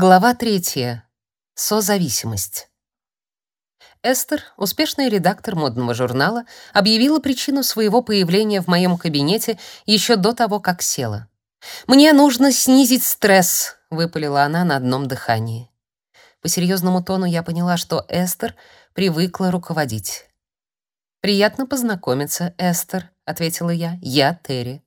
Глава третья. Созависимость. Эстер, успешный редактор модного журнала, объявила причину своего появления в моем кабинете еще до того, как села. «Мне нужно снизить стресс», — выпалила она на одном дыхании. По серьезному тону я поняла, что Эстер привыкла руководить. «Приятно познакомиться, Эстер», — ответила я. «Я Терри».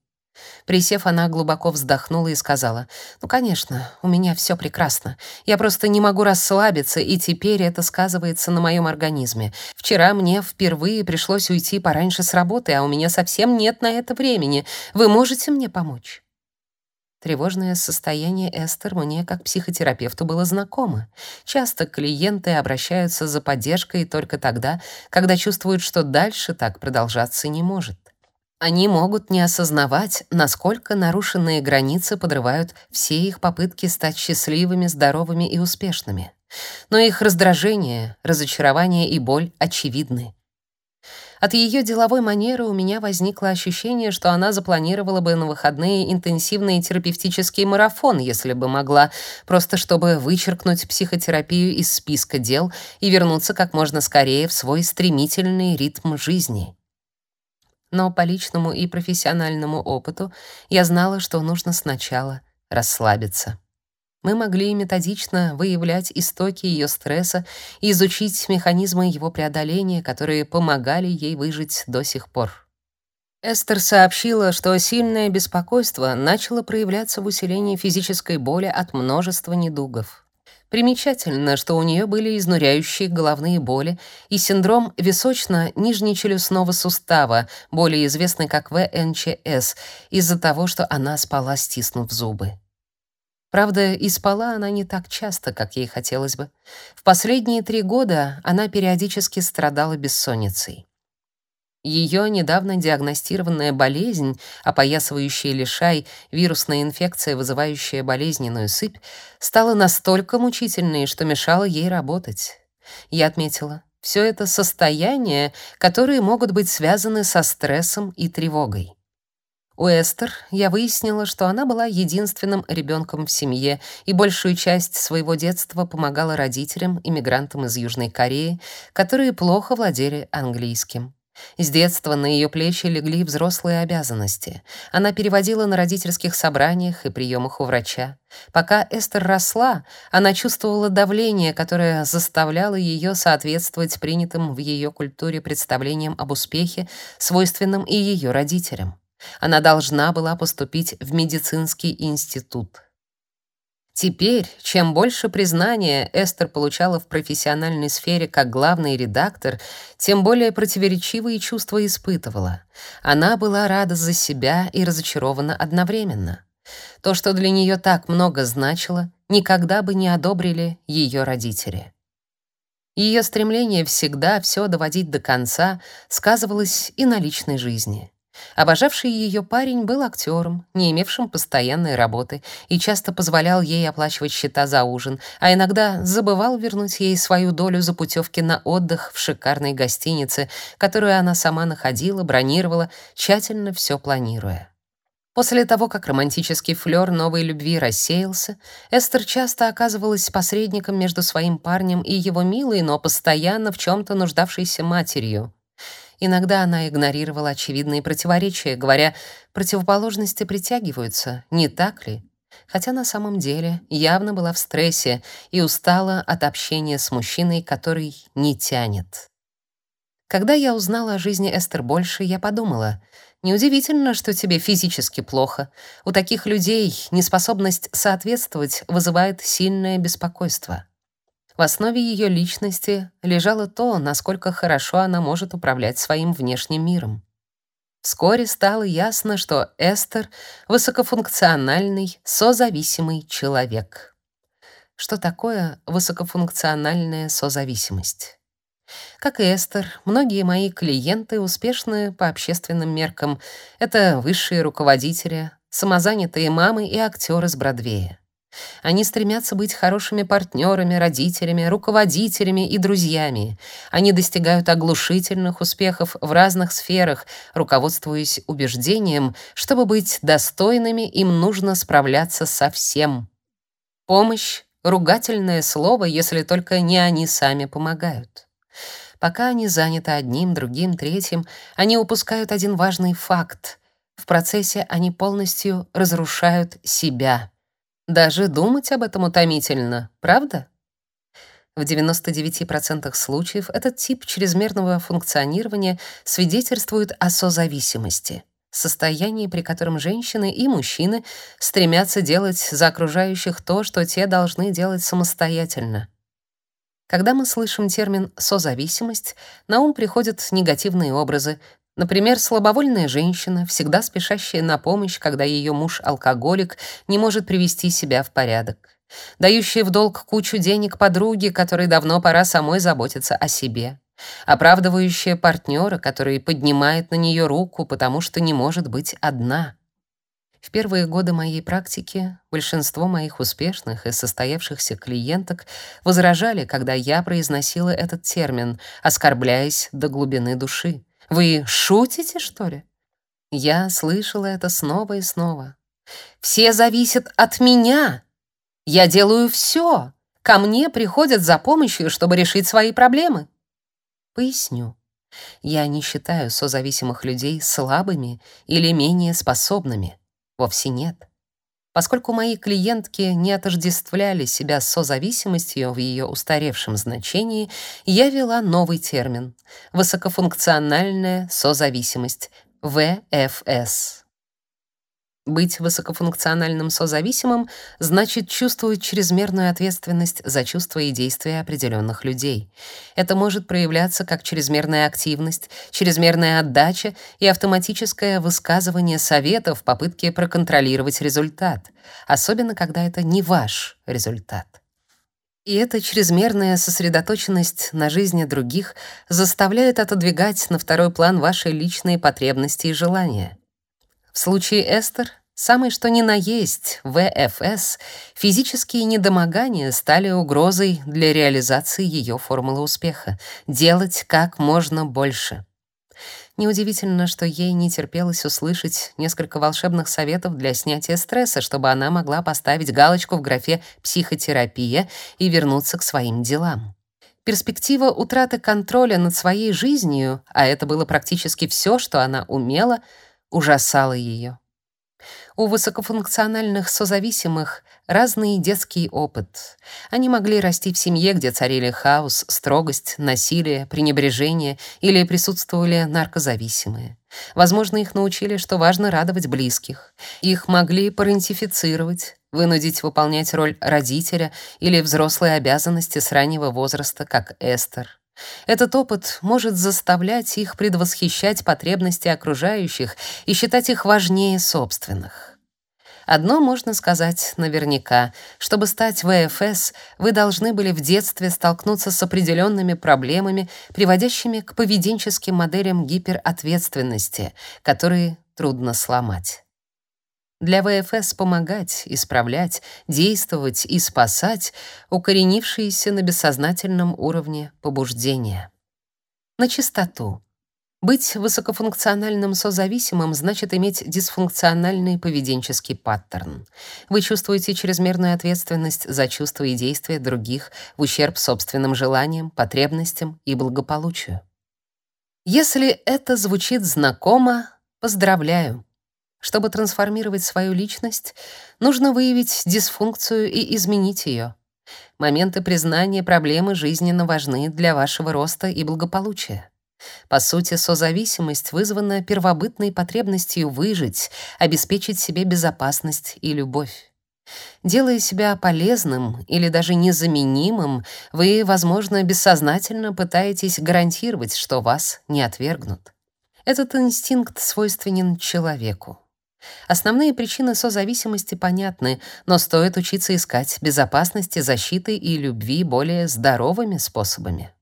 Присев, она глубоко вздохнула и сказала: "Ну, конечно, у меня все прекрасно. Я просто не могу расслабиться, и теперь это сказывается на моем организме. Вчера мне впервые пришлось уйти пораньше с работы, а у меня совсем нет на это времени. Вы можете мне помочь?" Тревожное состояние Эстер мне как психотерапевту было знакомо. Часто клиенты обращаются за поддержкой только тогда, когда чувствуют, что дальше так продолжаться не может. Они могут не осознавать, насколько нарушенные границы подрывают все их попытки стать счастливыми, здоровыми и успешными. Но их раздражение, разочарование и боль очевидны. От ее деловой манеры у меня возникло ощущение, что она запланировала бы на выходные интенсивный терапевтический марафон, если бы могла, просто чтобы вычеркнуть психотерапию из списка дел и вернуться как можно скорее в свой стремительный ритм жизни но по личному и профессиональному опыту я знала, что нужно сначала расслабиться. Мы могли методично выявлять истоки ее стресса и изучить механизмы его преодоления, которые помогали ей выжить до сих пор. Эстер сообщила, что сильное беспокойство начало проявляться в усилении физической боли от множества недугов. Примечательно, что у нее были изнуряющие головные боли и синдром височно-нижнечелюстного сустава, более известный как ВНЧС, из-за того, что она спала, стиснув зубы. Правда, и спала она не так часто, как ей хотелось бы. В последние три года она периодически страдала бессонницей. Ее недавно диагностированная болезнь, опоясывающая лишай, вирусная инфекция, вызывающая болезненную сыпь, стала настолько мучительной, что мешала ей работать. Я отметила, все это состояния, которые могут быть связаны со стрессом и тревогой. У Эстер я выяснила, что она была единственным ребенком в семье и большую часть своего детства помогала родителям, иммигрантам из Южной Кореи, которые плохо владели английским. С детства на ее плечи легли взрослые обязанности. Она переводила на родительских собраниях и приемах у врача. Пока Эстер росла, она чувствовала давление, которое заставляло ее соответствовать принятым в ее культуре представлениям об успехе, свойственным и ее родителям. Она должна была поступить в медицинский институт. Теперь, чем больше признания Эстер получала в профессиональной сфере как главный редактор, тем более противоречивые чувства испытывала. Она была рада за себя и разочарована одновременно. То, что для нее так много значило, никогда бы не одобрили ее родители. Ее стремление всегда все доводить до конца сказывалось и на личной жизни. Обожавший ее парень был актером, не имевшим постоянной работы, и часто позволял ей оплачивать счета за ужин, а иногда забывал вернуть ей свою долю за путевки на отдых в шикарной гостинице, которую она сама находила, бронировала, тщательно все планируя. После того, как романтический флёр новой любви рассеялся, Эстер часто оказывалась посредником между своим парнем и его милой, но постоянно в чем то нуждавшейся матерью. Иногда она игнорировала очевидные противоречия, говоря, противоположности притягиваются, не так ли? Хотя на самом деле явно была в стрессе и устала от общения с мужчиной, который не тянет. Когда я узнала о жизни Эстер больше, я подумала, неудивительно, что тебе физически плохо. У таких людей неспособность соответствовать вызывает сильное беспокойство. В основе ее личности лежало то, насколько хорошо она может управлять своим внешним миром. Вскоре стало ясно, что Эстер — высокофункциональный, созависимый человек. Что такое высокофункциональная созависимость? Как и Эстер, многие мои клиенты успешны по общественным меркам. Это высшие руководители, самозанятые мамы и актеры с Бродвея. Они стремятся быть хорошими партнерами, родителями, руководителями и друзьями. Они достигают оглушительных успехов в разных сферах, руководствуясь убеждением, чтобы быть достойными, им нужно справляться со всем. Помощь ругательное слово, если только не они сами помогают. Пока они заняты одним, другим, третьим, они упускают один важный факт. В процессе они полностью разрушают себя. Даже думать об этом утомительно, правда? В 99% случаев этот тип чрезмерного функционирования свидетельствует о созависимости, состоянии, при котором женщины и мужчины стремятся делать за окружающих то, что те должны делать самостоятельно. Когда мы слышим термин «созависимость», на ум приходят негативные образы, Например, слабовольная женщина, всегда спешащая на помощь, когда ее муж-алкоголик не может привести себя в порядок. Дающая в долг кучу денег подруге, которой давно пора самой заботиться о себе. Оправдывающая партнера, который поднимает на нее руку, потому что не может быть одна. В первые годы моей практики большинство моих успешных и состоявшихся клиенток возражали, когда я произносила этот термин, оскорбляясь до глубины души. Вы шутите, что ли? Я слышала это снова и снова. Все зависят от меня. Я делаю все. Ко мне приходят за помощью, чтобы решить свои проблемы. Поясню. Я не считаю созависимых людей слабыми или менее способными. Вовсе нет. Поскольку мои клиентки не отождествляли себя с созависимостью в ее устаревшем значении, я ввела новый термин — высокофункциональная созависимость, ВФС. Быть высокофункциональным созависимым значит чувствовать чрезмерную ответственность за чувства и действия определенных людей. Это может проявляться как чрезмерная активность, чрезмерная отдача и автоматическое высказывание советов в попытке проконтролировать результат, особенно когда это не ваш результат. И эта чрезмерная сосредоточенность на жизни других заставляет отодвигать на второй план ваши личные потребности и желания. В случае Эстер, самый что ни на есть ВФС, физические недомогания стали угрозой для реализации ее формулы успеха — делать как можно больше. Неудивительно, что ей не терпелось услышать несколько волшебных советов для снятия стресса, чтобы она могла поставить галочку в графе «психотерапия» и вернуться к своим делам. Перспектива утраты контроля над своей жизнью, а это было практически все, что она умела — ужасало ее. У высокофункциональных созависимых разный детский опыт. Они могли расти в семье, где царили хаос, строгость, насилие, пренебрежение или присутствовали наркозависимые. Возможно, их научили, что важно радовать близких. Их могли парентифицировать, вынудить выполнять роль родителя или взрослые обязанности с раннего возраста, как Эстер. Этот опыт может заставлять их предвосхищать потребности окружающих и считать их важнее собственных. Одно можно сказать наверняка. Чтобы стать ВФС, вы должны были в детстве столкнуться с определенными проблемами, приводящими к поведенческим моделям гиперответственности, которые трудно сломать. Для ВФС помогать, исправлять, действовать и спасать укоренившиеся на бессознательном уровне побуждения. На чистоту. Быть высокофункциональным созависимым значит иметь дисфункциональный поведенческий паттерн. Вы чувствуете чрезмерную ответственность за чувства и действия других в ущерб собственным желаниям, потребностям и благополучию. Если это звучит знакомо, поздравляю. Чтобы трансформировать свою личность, нужно выявить дисфункцию и изменить ее. Моменты признания проблемы жизненно важны для вашего роста и благополучия. По сути, созависимость вызвана первобытной потребностью выжить, обеспечить себе безопасность и любовь. Делая себя полезным или даже незаменимым, вы, возможно, бессознательно пытаетесь гарантировать, что вас не отвергнут. Этот инстинкт свойственен человеку. Основные причины созависимости понятны, но стоит учиться искать безопасности, защиты и любви более здоровыми способами.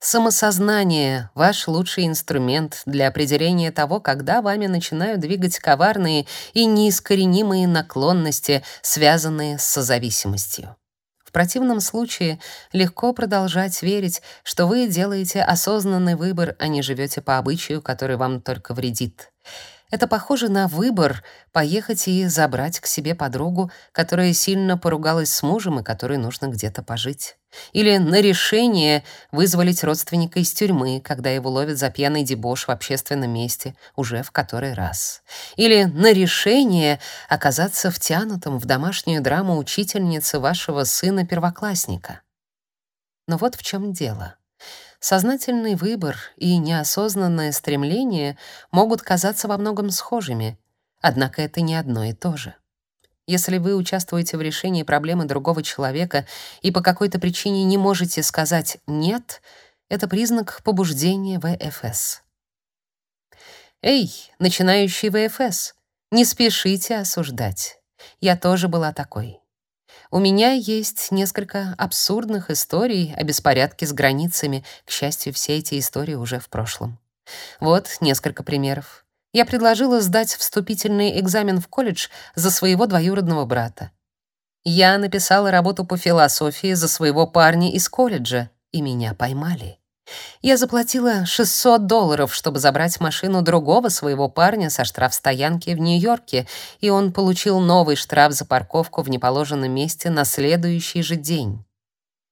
Самосознание — ваш лучший инструмент для определения того, когда вами начинают двигать коварные и неискоренимые наклонности, связанные с созависимостью. В противном случае легко продолжать верить, что вы делаете осознанный выбор, а не живете по обычаю, который вам только вредит. Это похоже на выбор поехать и забрать к себе подругу, которая сильно поругалась с мужем и которой нужно где-то пожить. Или на решение вызволить родственника из тюрьмы, когда его ловят за пьяный дебош в общественном месте, уже в который раз. Или на решение оказаться втянутым в домашнюю драму учительницы вашего сына-первоклассника. Но вот в чем дело. Сознательный выбор и неосознанное стремление могут казаться во многом схожими, однако это не одно и то же. Если вы участвуете в решении проблемы другого человека и по какой-то причине не можете сказать «нет», это признак побуждения ВФС. Эй, начинающий ВФС, не спешите осуждать. Я тоже была такой. У меня есть несколько абсурдных историй о беспорядке с границами. К счастью, все эти истории уже в прошлом. Вот несколько примеров. Я предложила сдать вступительный экзамен в колледж за своего двоюродного брата. Я написала работу по философии за своего парня из колледжа, и меня поймали. Я заплатила 600 долларов, чтобы забрать машину другого своего парня со штрафстоянки в Нью-Йорке, и он получил новый штраф за парковку в неположенном месте на следующий же день.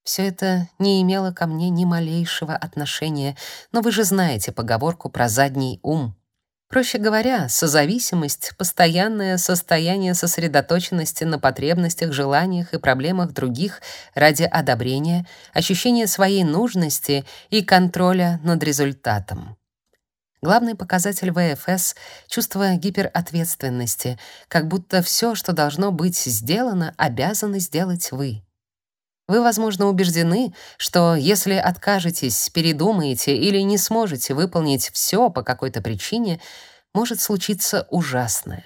Все это не имело ко мне ни малейшего отношения, но вы же знаете поговорку про задний ум. Проще говоря, созависимость — постоянное состояние сосредоточенности на потребностях, желаниях и проблемах других ради одобрения, ощущения своей нужности и контроля над результатом. Главный показатель ВФС — чувство гиперответственности, как будто все, что должно быть сделано, обязаны сделать вы. Вы, возможно, убеждены, что если откажетесь, передумаете или не сможете выполнить все по какой-то причине, может случиться ужасное.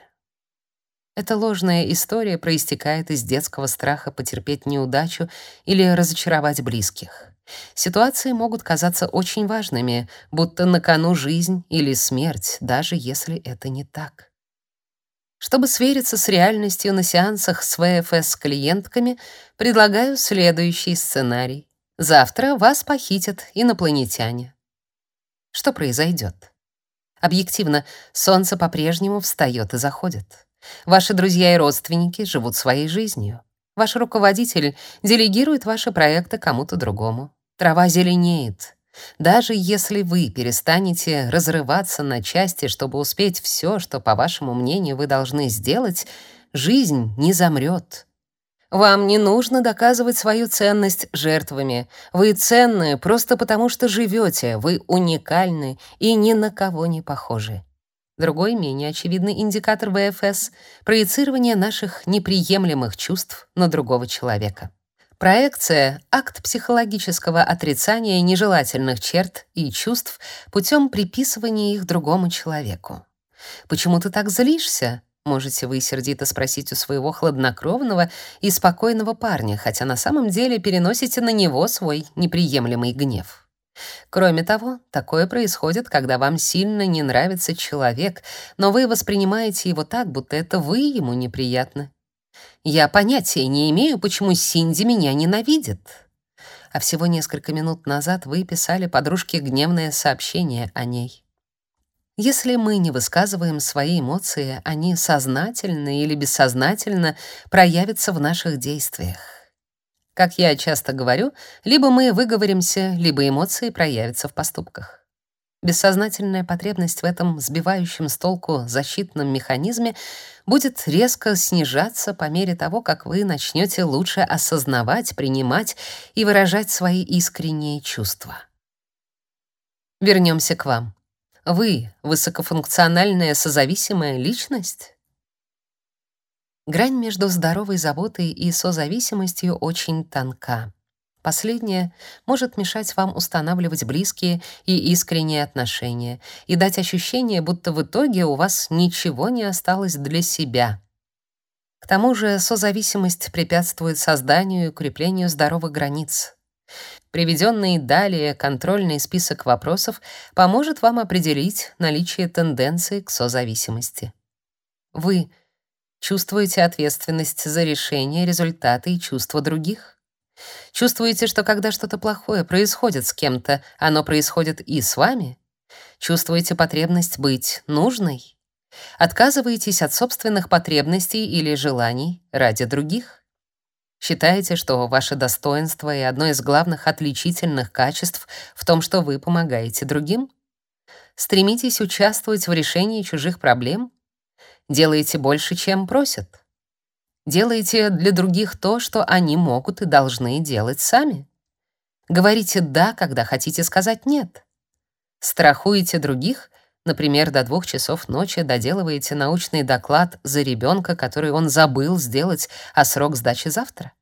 Эта ложная история проистекает из детского страха потерпеть неудачу или разочаровать близких. Ситуации могут казаться очень важными, будто на кону жизнь или смерть, даже если это не так. Чтобы свериться с реальностью на сеансах с ВФС с клиентками, предлагаю следующий сценарий. Завтра вас похитят инопланетяне. Что произойдет? Объективно, солнце по-прежнему встает и заходит. Ваши друзья и родственники живут своей жизнью. Ваш руководитель делегирует ваши проекты кому-то другому. Трава зеленеет, даже если вы перестанете разрываться на части, чтобы успеть все, что, по вашему мнению, вы должны сделать, жизнь не замрет. Вам не нужно доказывать свою ценность жертвами. Вы ценны просто потому, что живете, вы уникальны и ни на кого не похожи. Другой, менее очевидный индикатор ВФС — проецирование наших неприемлемых чувств на другого человека. Проекция — акт психологического отрицания нежелательных черт и чувств путем приписывания их другому человеку. «Почему ты так злишься?» — можете вы сердито спросить у своего хладнокровного и спокойного парня, хотя на самом деле переносите на него свой неприемлемый гнев. Кроме того, такое происходит, когда вам сильно не нравится человек, но вы воспринимаете его так, будто это вы ему неприятны. Я понятия не имею, почему Синди меня ненавидит. А всего несколько минут назад вы писали подружке гневное сообщение о ней. Если мы не высказываем свои эмоции, они сознательно или бессознательно проявятся в наших действиях. Как я часто говорю, либо мы выговоримся, либо эмоции проявятся в поступках. Бессознательная потребность в этом сбивающем с толку защитном механизме будет резко снижаться по мере того, как вы начнете лучше осознавать, принимать и выражать свои искренние чувства. Вернемся к вам. Вы — высокофункциональная созависимая личность? Грань между здоровой заботой и созависимостью очень тонка. Последнее может мешать вам устанавливать близкие и искренние отношения и дать ощущение, будто в итоге у вас ничего не осталось для себя. К тому же созависимость препятствует созданию и укреплению здоровых границ. Приведенный далее контрольный список вопросов поможет вам определить наличие тенденции к созависимости. Вы чувствуете ответственность за решение, результаты и чувства других? Чувствуете, что когда что-то плохое происходит с кем-то, оно происходит и с вами? Чувствуете потребность быть нужной? Отказываетесь от собственных потребностей или желаний ради других? Считаете, что ваше достоинство и одно из главных отличительных качеств в том, что вы помогаете другим? Стремитесь участвовать в решении чужих проблем? Делаете больше, чем просят? Делаете для других то, что они могут и должны делать сами? Говорите «да», когда хотите сказать «нет». Страхуете других, например, до двух часов ночи доделываете научный доклад за ребенка, который он забыл сделать, а срок сдачи завтра.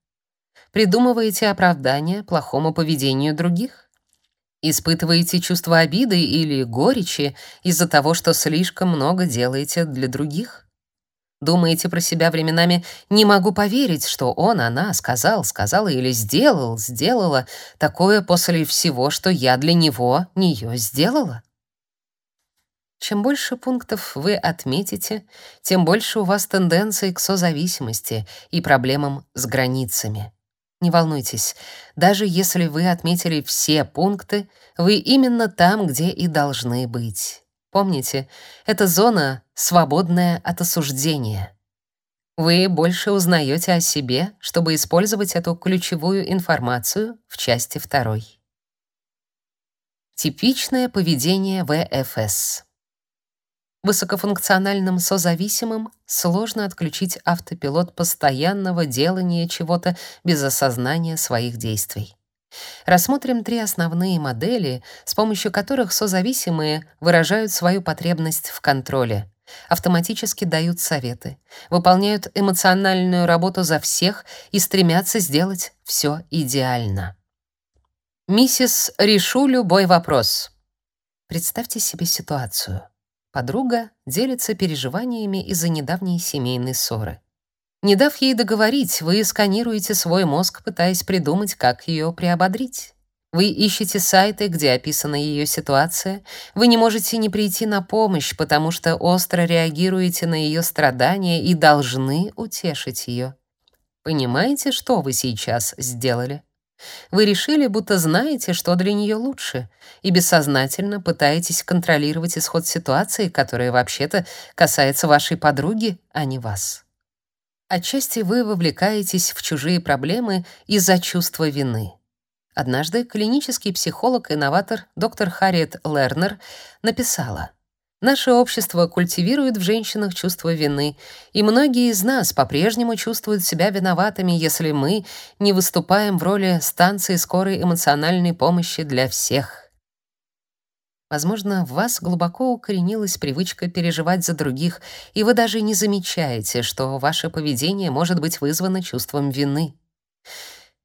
Придумываете оправдание плохому поведению других. Испытываете чувство обиды или горечи из-за того, что слишком много делаете для других. Думаете про себя временами «не могу поверить, что он, она сказал, сказала или сделал, сделала такое после всего, что я для него, нее сделала». Чем больше пунктов вы отметите, тем больше у вас тенденций к созависимости и проблемам с границами. Не волнуйтесь, даже если вы отметили все пункты, вы именно там, где и должны быть. Помните, это зона, свободная от осуждения. Вы больше узнаете о себе, чтобы использовать эту ключевую информацию в части второй. Типичное поведение ВФС. Высокофункциональным созависимым сложно отключить автопилот постоянного делания чего-то без осознания своих действий. Рассмотрим три основные модели, с помощью которых созависимые выражают свою потребность в контроле, автоматически дают советы, выполняют эмоциональную работу за всех и стремятся сделать все идеально. Миссис «Решу любой вопрос». Представьте себе ситуацию. Подруга делится переживаниями из-за недавней семейной ссоры. Не дав ей договорить, вы сканируете свой мозг, пытаясь придумать, как ее приободрить. Вы ищете сайты, где описана ее ситуация. Вы не можете не прийти на помощь, потому что остро реагируете на ее страдания и должны утешить ее. Понимаете, что вы сейчас сделали? Вы решили, будто знаете, что для нее лучше, и бессознательно пытаетесь контролировать исход ситуации, которая вообще-то касается вашей подруги, а не вас. Отчасти вы вовлекаетесь в чужие проблемы из-за чувства вины. Однажды клинический психолог и новатор доктор Харриет Лернер написала: Наше общество культивирует в женщинах чувство вины, и многие из нас по-прежнему чувствуют себя виноватыми, если мы не выступаем в роли станции скорой эмоциональной помощи для всех. Возможно, в вас глубоко укоренилась привычка переживать за других, и вы даже не замечаете, что ваше поведение может быть вызвано чувством вины.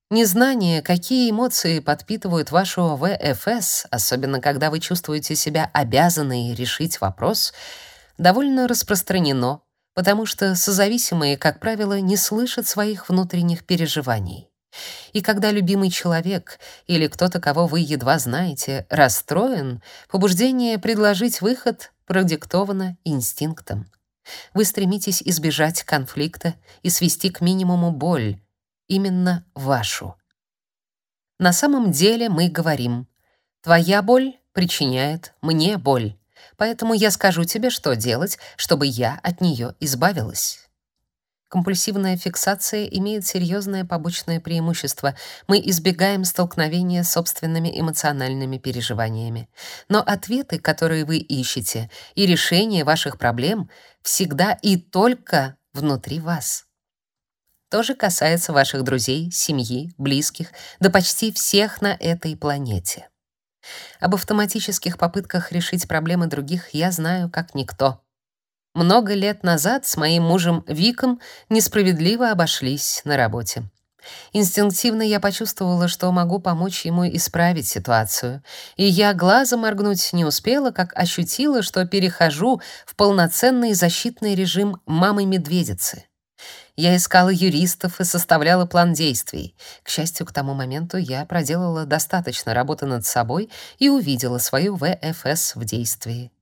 Незнание, какие эмоции подпитывают вашу ВФС, особенно когда вы чувствуете себя обязанной решить вопрос, довольно распространено, потому что созависимые, как правило, не слышат своих внутренних переживаний. И когда любимый человек или кто-то, кого вы едва знаете, расстроен, побуждение предложить выход продиктовано инстинктом. Вы стремитесь избежать конфликта и свести к минимуму боль, именно вашу. На самом деле мы говорим: "Твоя боль причиняет мне боль, поэтому я скажу тебе, что делать, чтобы я от нее избавилась". Компульсивная фиксация имеет серьезное побочное преимущество. Мы избегаем столкновения с собственными эмоциональными переживаниями. Но ответы, которые вы ищете, и решение ваших проблем всегда и только внутри вас. То же касается ваших друзей, семьи, близких, да почти всех на этой планете. Об автоматических попытках решить проблемы других я знаю как никто. Много лет назад с моим мужем Виком несправедливо обошлись на работе. Инстинктивно я почувствовала, что могу помочь ему исправить ситуацию, и я глазом моргнуть не успела, как ощутила, что перехожу в полноценный защитный режим мамы-медведицы. Я искала юристов и составляла план действий. К счастью, к тому моменту я проделала достаточно работы над собой и увидела свою ВФС в действии.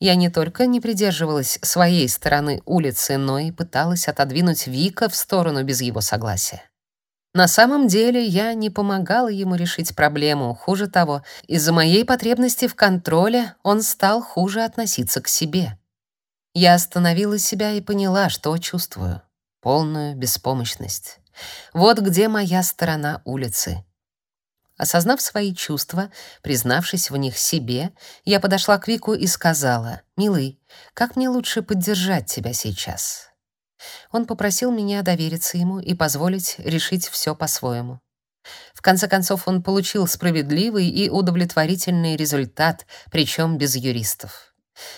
Я не только не придерживалась своей стороны улицы, но и пыталась отодвинуть Вика в сторону без его согласия. На самом деле я не помогала ему решить проблему, хуже того, из-за моей потребности в контроле он стал хуже относиться к себе. Я остановила себя и поняла, что чувствую. Полную беспомощность. Вот где моя сторона улицы. Осознав свои чувства, признавшись в них себе, я подошла к Вику и сказала, «Милый, как мне лучше поддержать тебя сейчас?» Он попросил меня довериться ему и позволить решить все по-своему. В конце концов, он получил справедливый и удовлетворительный результат, причем без юристов.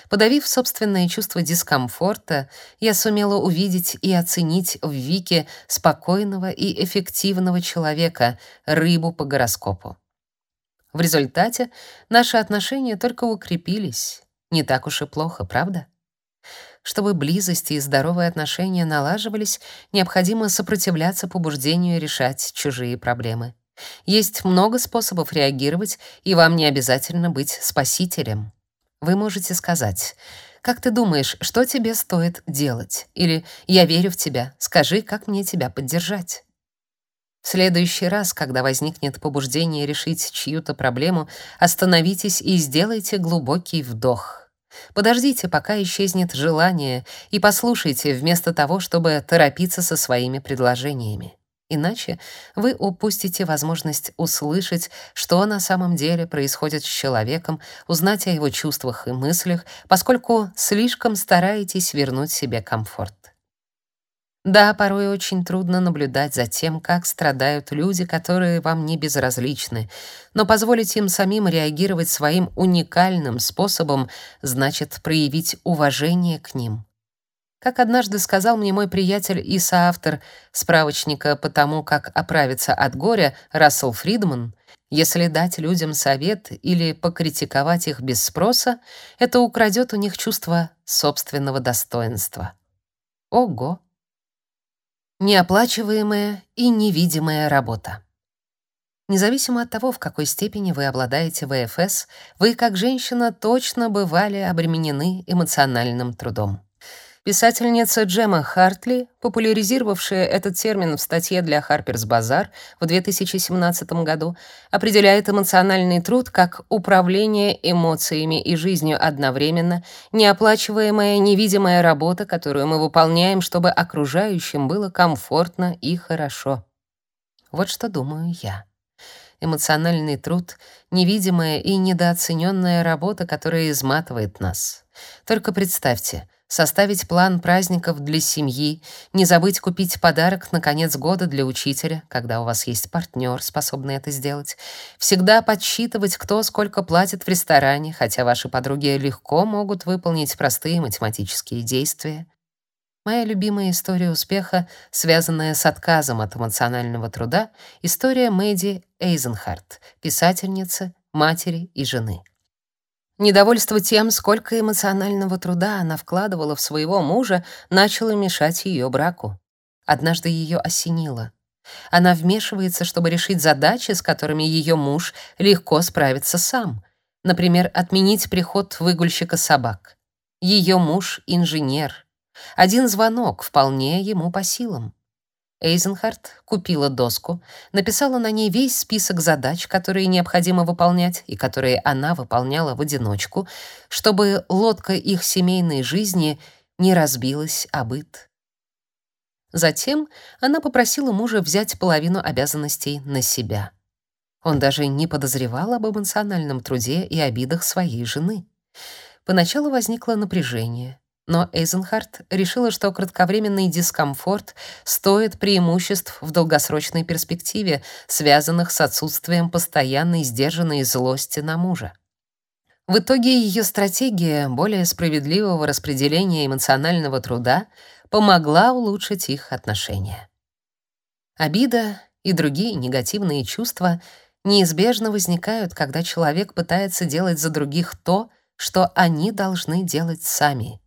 Подавив собственное чувство дискомфорта, я сумела увидеть и оценить в Вике спокойного и эффективного человека, рыбу по гороскопу. В результате наши отношения только укрепились. Не так уж и плохо, правда? Чтобы близость и здоровые отношения налаживались, необходимо сопротивляться побуждению решать чужие проблемы. Есть много способов реагировать, и вам не обязательно быть спасителем. Вы можете сказать: "Как ты думаешь, что тебе стоит делать?" или "Я верю в тебя. Скажи, как мне тебя поддержать?" В следующий раз, когда возникнет побуждение решить чью-то проблему, остановитесь и сделайте глубокий вдох. Подождите, пока исчезнет желание, и послушайте вместо того, чтобы торопиться со своими предложениями. Иначе вы упустите возможность услышать, что на самом деле происходит с человеком, узнать о его чувствах и мыслях, поскольку слишком стараетесь вернуть себе комфорт. Да, порой очень трудно наблюдать за тем, как страдают люди, которые вам не безразличны, но позволить им самим реагировать своим уникальным способом значит проявить уважение к ним. Как однажды сказал мне мой приятель и соавтор справочника по тому, как оправиться от горя, Рассел Фридман, если дать людям совет или покритиковать их без спроса, это украдет у них чувство собственного достоинства. Ого! Неоплачиваемая и невидимая работа. Независимо от того, в какой степени вы обладаете ВФС, вы, как женщина, точно бывали обременены эмоциональным трудом. Писательница Джема Хартли, популяризировавшая этот термин в статье для Harper's Bazaar в 2017 году, определяет эмоциональный труд как управление эмоциями и жизнью одновременно, неоплачиваемая невидимая работа, которую мы выполняем, чтобы окружающим было комфортно и хорошо. Вот что думаю я. Эмоциональный труд — невидимая и недооцененная работа, которая изматывает нас. Только представьте — составить план праздников для семьи, не забыть купить подарок на конец года для учителя, когда у вас есть партнер, способный это сделать, всегда подсчитывать, кто сколько платит в ресторане, хотя ваши подруги легко могут выполнить простые математические действия. Моя любимая история успеха, связанная с отказом от эмоционального труда, история Мэдди Эйзенхарт, писательницы, матери и жены. Недовольство тем, сколько эмоционального труда она вкладывала в своего мужа, начало мешать ее браку. Однажды ее осенило. Она вмешивается, чтобы решить задачи, с которыми ее муж легко справится сам. Например, отменить приход выгульщика собак. Ее муж — инженер. Один звонок вполне ему по силам. Эйзенхарт купила доску, написала на ней весь список задач, которые необходимо выполнять и которые она выполняла в одиночку, чтобы лодка их семейной жизни не разбилась о быт. Затем она попросила мужа взять половину обязанностей на себя. Он даже не подозревал об эмоциональном труде и обидах своей жены. Поначалу возникло напряжение. Но Эйзенхарт решила, что кратковременный дискомфорт стоит преимуществ в долгосрочной перспективе, связанных с отсутствием постоянной сдержанной злости на мужа. В итоге ее стратегия более справедливого распределения эмоционального труда помогла улучшить их отношения. Обида и другие негативные чувства неизбежно возникают, когда человек пытается делать за других то, что они должны делать сами.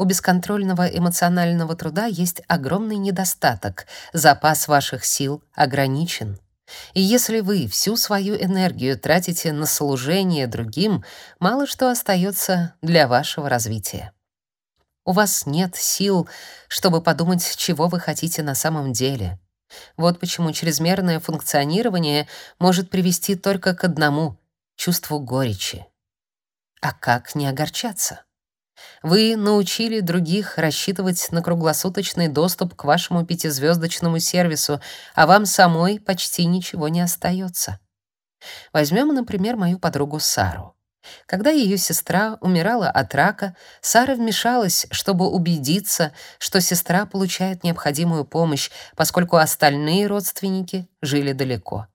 У бесконтрольного эмоционального труда есть огромный недостаток. Запас ваших сил ограничен. И если вы всю свою энергию тратите на служение другим, мало что остается для вашего развития. У вас нет сил, чтобы подумать, чего вы хотите на самом деле. Вот почему чрезмерное функционирование может привести только к одному — чувству горечи. А как не огорчаться? Вы научили других рассчитывать на круглосуточный доступ к вашему пятизвездочному сервису, а вам самой почти ничего не остается. Возьмем, например, мою подругу Сару. Когда ее сестра умирала от рака, Сара вмешалась, чтобы убедиться, что сестра получает необходимую помощь, поскольку остальные родственники жили далеко.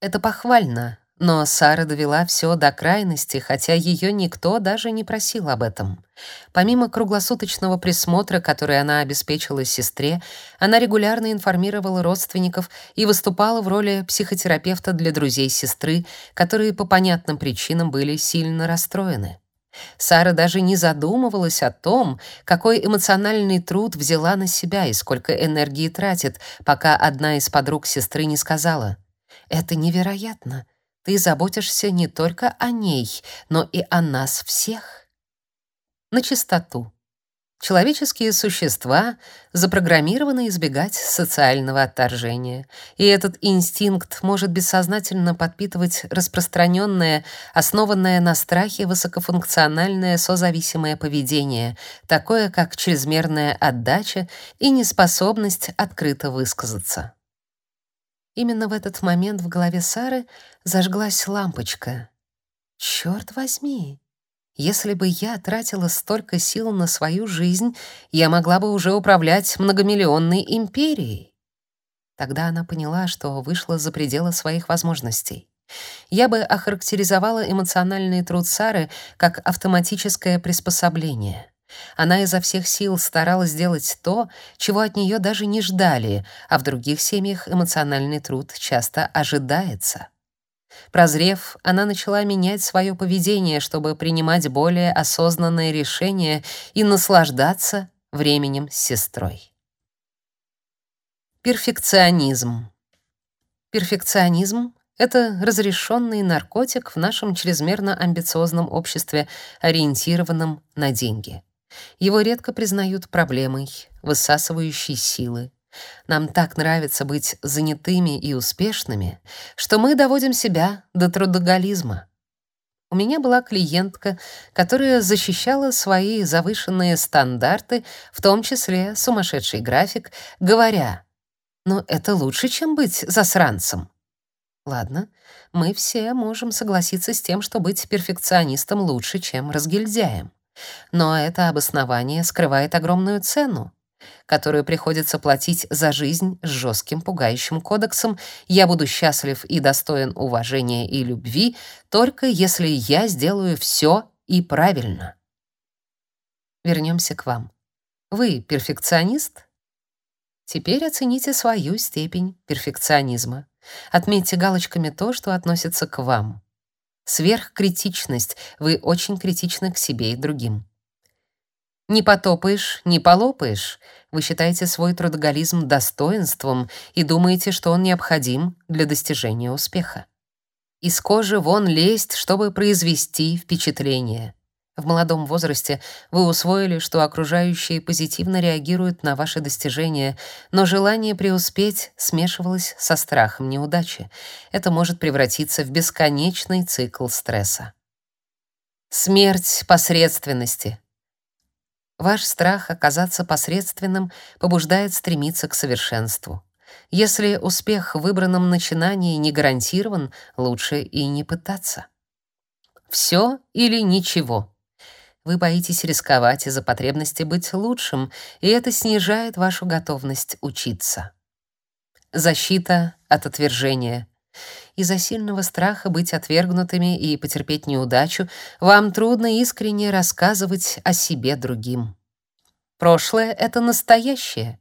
Это похвально, но Сара довела все до крайности, хотя ее никто даже не просил об этом. Помимо круглосуточного присмотра, который она обеспечила сестре, она регулярно информировала родственников и выступала в роли психотерапевта для друзей сестры, которые по понятным причинам были сильно расстроены. Сара даже не задумывалась о том, какой эмоциональный труд взяла на себя и сколько энергии тратит, пока одна из подруг сестры не сказала: "Это невероятно. Ты заботишься не только о ней, но и о нас всех. На чистоту. Человеческие существа запрограммированы избегать социального отторжения, и этот инстинкт может бессознательно подпитывать распространенное, основанное на страхе высокофункциональное созависимое поведение, такое как чрезмерная отдача и неспособность открыто высказаться. Именно в этот момент в голове Сары зажглась лампочка. Черт возьми! Если бы я тратила столько сил на свою жизнь, я могла бы уже управлять многомиллионной империей. Тогда она поняла, что вышла за пределы своих возможностей. Я бы охарактеризовала эмоциональный труд Сары как автоматическое приспособление. Она изо всех сил старалась сделать то, чего от нее даже не ждали, а в других семьях эмоциональный труд часто ожидается. Прозрев, она начала менять свое поведение, чтобы принимать более осознанные решения и наслаждаться временем с сестрой. Перфекционизм. Перфекционизм — это разрешенный наркотик в нашем чрезмерно амбициозном обществе, ориентированном на деньги. Его редко признают проблемой, высасывающей силы. Нам так нравится быть занятыми и успешными, что мы доводим себя до трудоголизма. У меня была клиентка, которая защищала свои завышенные стандарты, в том числе сумасшедший график, говоря: "Но это лучше, чем быть засранцем". Ладно, мы все можем согласиться с тем, что быть перфекционистом лучше, чем разгильдяем. Но это обоснование скрывает огромную цену, которую приходится платить за жизнь с жестким пугающим кодексом «я буду счастлив и достоин уважения и любви, только если я сделаю все и правильно». Вернемся к вам. Вы перфекционист? Теперь оцените свою степень перфекционизма. Отметьте галочками то, что относится к вам. Сверхкритичность. Вы очень критичны к себе и другим. Не потопаешь, не полопаешь. Вы считаете свой трудоголизм достоинством и думаете, что он необходим для достижения успеха. Из кожи вон лезть, чтобы произвести впечатление. В молодом возрасте вы усвоили, что окружающие позитивно реагируют на ваши достижения, но желание преуспеть смешивалось со страхом неудачи. Это может превратиться в бесконечный цикл стресса. Смерть посредственности. Ваш страх оказаться посредственным побуждает стремиться к совершенству. Если успех в выбранном начинании не гарантирован, лучше и не пытаться. Все или ничего. Вы боитесь рисковать из-за потребности быть лучшим, и это снижает вашу готовность учиться. Защита от отвержения. Из-за сильного страха быть отвергнутыми и потерпеть неудачу вам трудно искренне рассказывать о себе другим. Прошлое — это настоящее.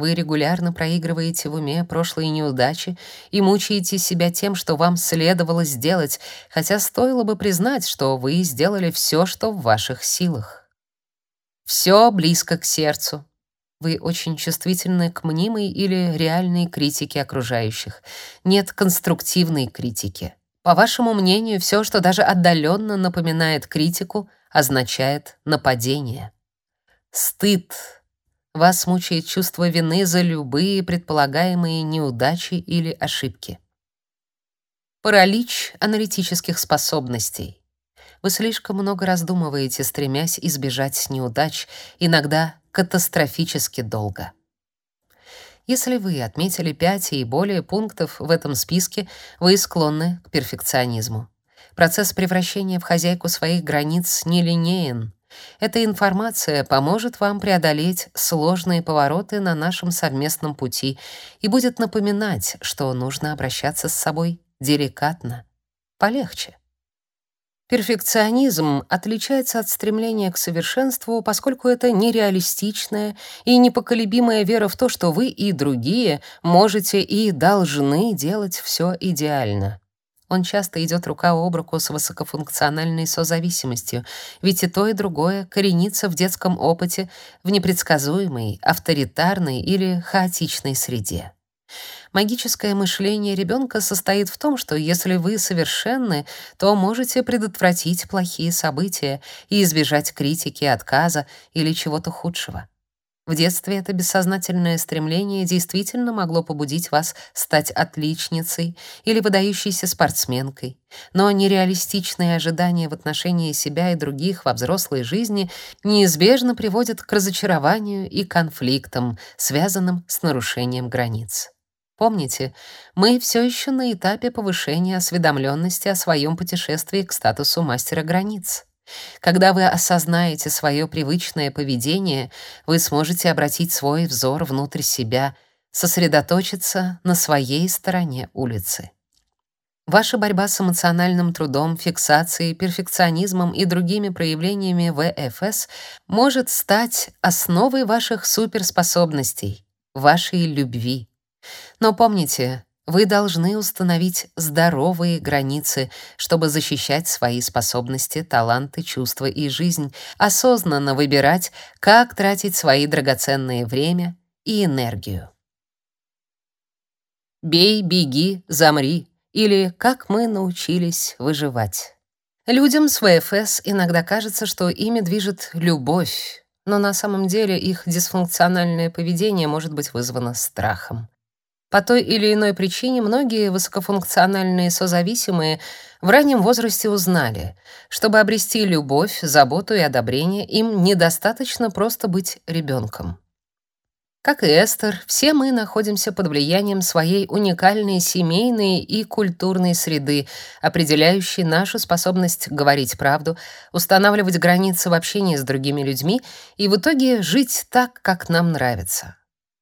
Вы регулярно проигрываете в уме прошлые неудачи и мучаете себя тем, что вам следовало сделать, хотя стоило бы признать, что вы сделали все, что в ваших силах. Все близко к сердцу. Вы очень чувствительны к мнимой или реальной критике окружающих. Нет конструктивной критики. По вашему мнению, все, что даже отдаленно напоминает критику, означает нападение. Стыд вас мучает чувство вины за любые предполагаемые неудачи или ошибки. Паралич аналитических способностей. Вы слишком много раздумываете, стремясь избежать неудач, иногда катастрофически долго. Если вы отметили пять и более пунктов в этом списке, вы склонны к перфекционизму. Процесс превращения в хозяйку своих границ нелинеен. Эта информация поможет вам преодолеть сложные повороты на нашем совместном пути и будет напоминать, что нужно обращаться с собой деликатно, полегче. Перфекционизм отличается от стремления к совершенству, поскольку это нереалистичная и непоколебимая вера в то, что вы и другие можете и должны делать все идеально. Он часто идет рука об руку с высокофункциональной созависимостью, ведь и то, и другое коренится в детском опыте в непредсказуемой, авторитарной или хаотичной среде. Магическое мышление ребенка состоит в том, что если вы совершенны, то можете предотвратить плохие события и избежать критики, отказа или чего-то худшего. В детстве это бессознательное стремление действительно могло побудить вас стать отличницей или выдающейся спортсменкой, но нереалистичные ожидания в отношении себя и других во взрослой жизни неизбежно приводят к разочарованию и конфликтам, связанным с нарушением границ. Помните, мы все еще на этапе повышения осведомленности о своем путешествии к статусу мастера границ. Когда вы осознаете свое привычное поведение, вы сможете обратить свой взор внутрь себя, сосредоточиться на своей стороне улицы. Ваша борьба с эмоциональным трудом, фиксацией, перфекционизмом и другими проявлениями ВФС может стать основой ваших суперспособностей, вашей любви. Но помните, вы должны установить здоровые границы, чтобы защищать свои способности, таланты, чувства и жизнь, осознанно выбирать, как тратить свои драгоценное время и энергию. «Бей, беги, замри» или «Как мы научились выживать». Людям с ВФС иногда кажется, что ими движет любовь, но на самом деле их дисфункциональное поведение может быть вызвано страхом. По той или иной причине многие высокофункциональные созависимые в раннем возрасте узнали, чтобы обрести любовь, заботу и одобрение, им недостаточно просто быть ребенком. Как и Эстер, все мы находимся под влиянием своей уникальной семейной и культурной среды, определяющей нашу способность говорить правду, устанавливать границы в общении с другими людьми и в итоге жить так, как нам нравится.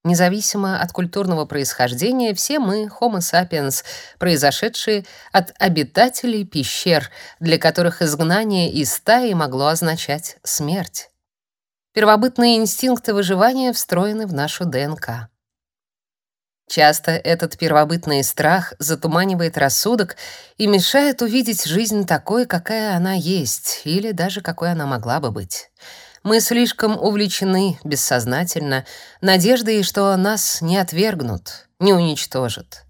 Независимо от культурного происхождения, все мы Homo sapiens, произошедшие от обитателей пещер, для которых изгнание из стаи могло означать смерть. Первобытные инстинкты выживания встроены в нашу ДНК. Часто этот первобытный страх затуманивает рассудок и мешает увидеть жизнь такой, какая она есть, или даже какой она могла бы быть. Мы слишком увлечены бессознательно надеждой, что нас не отвергнут, не уничтожат.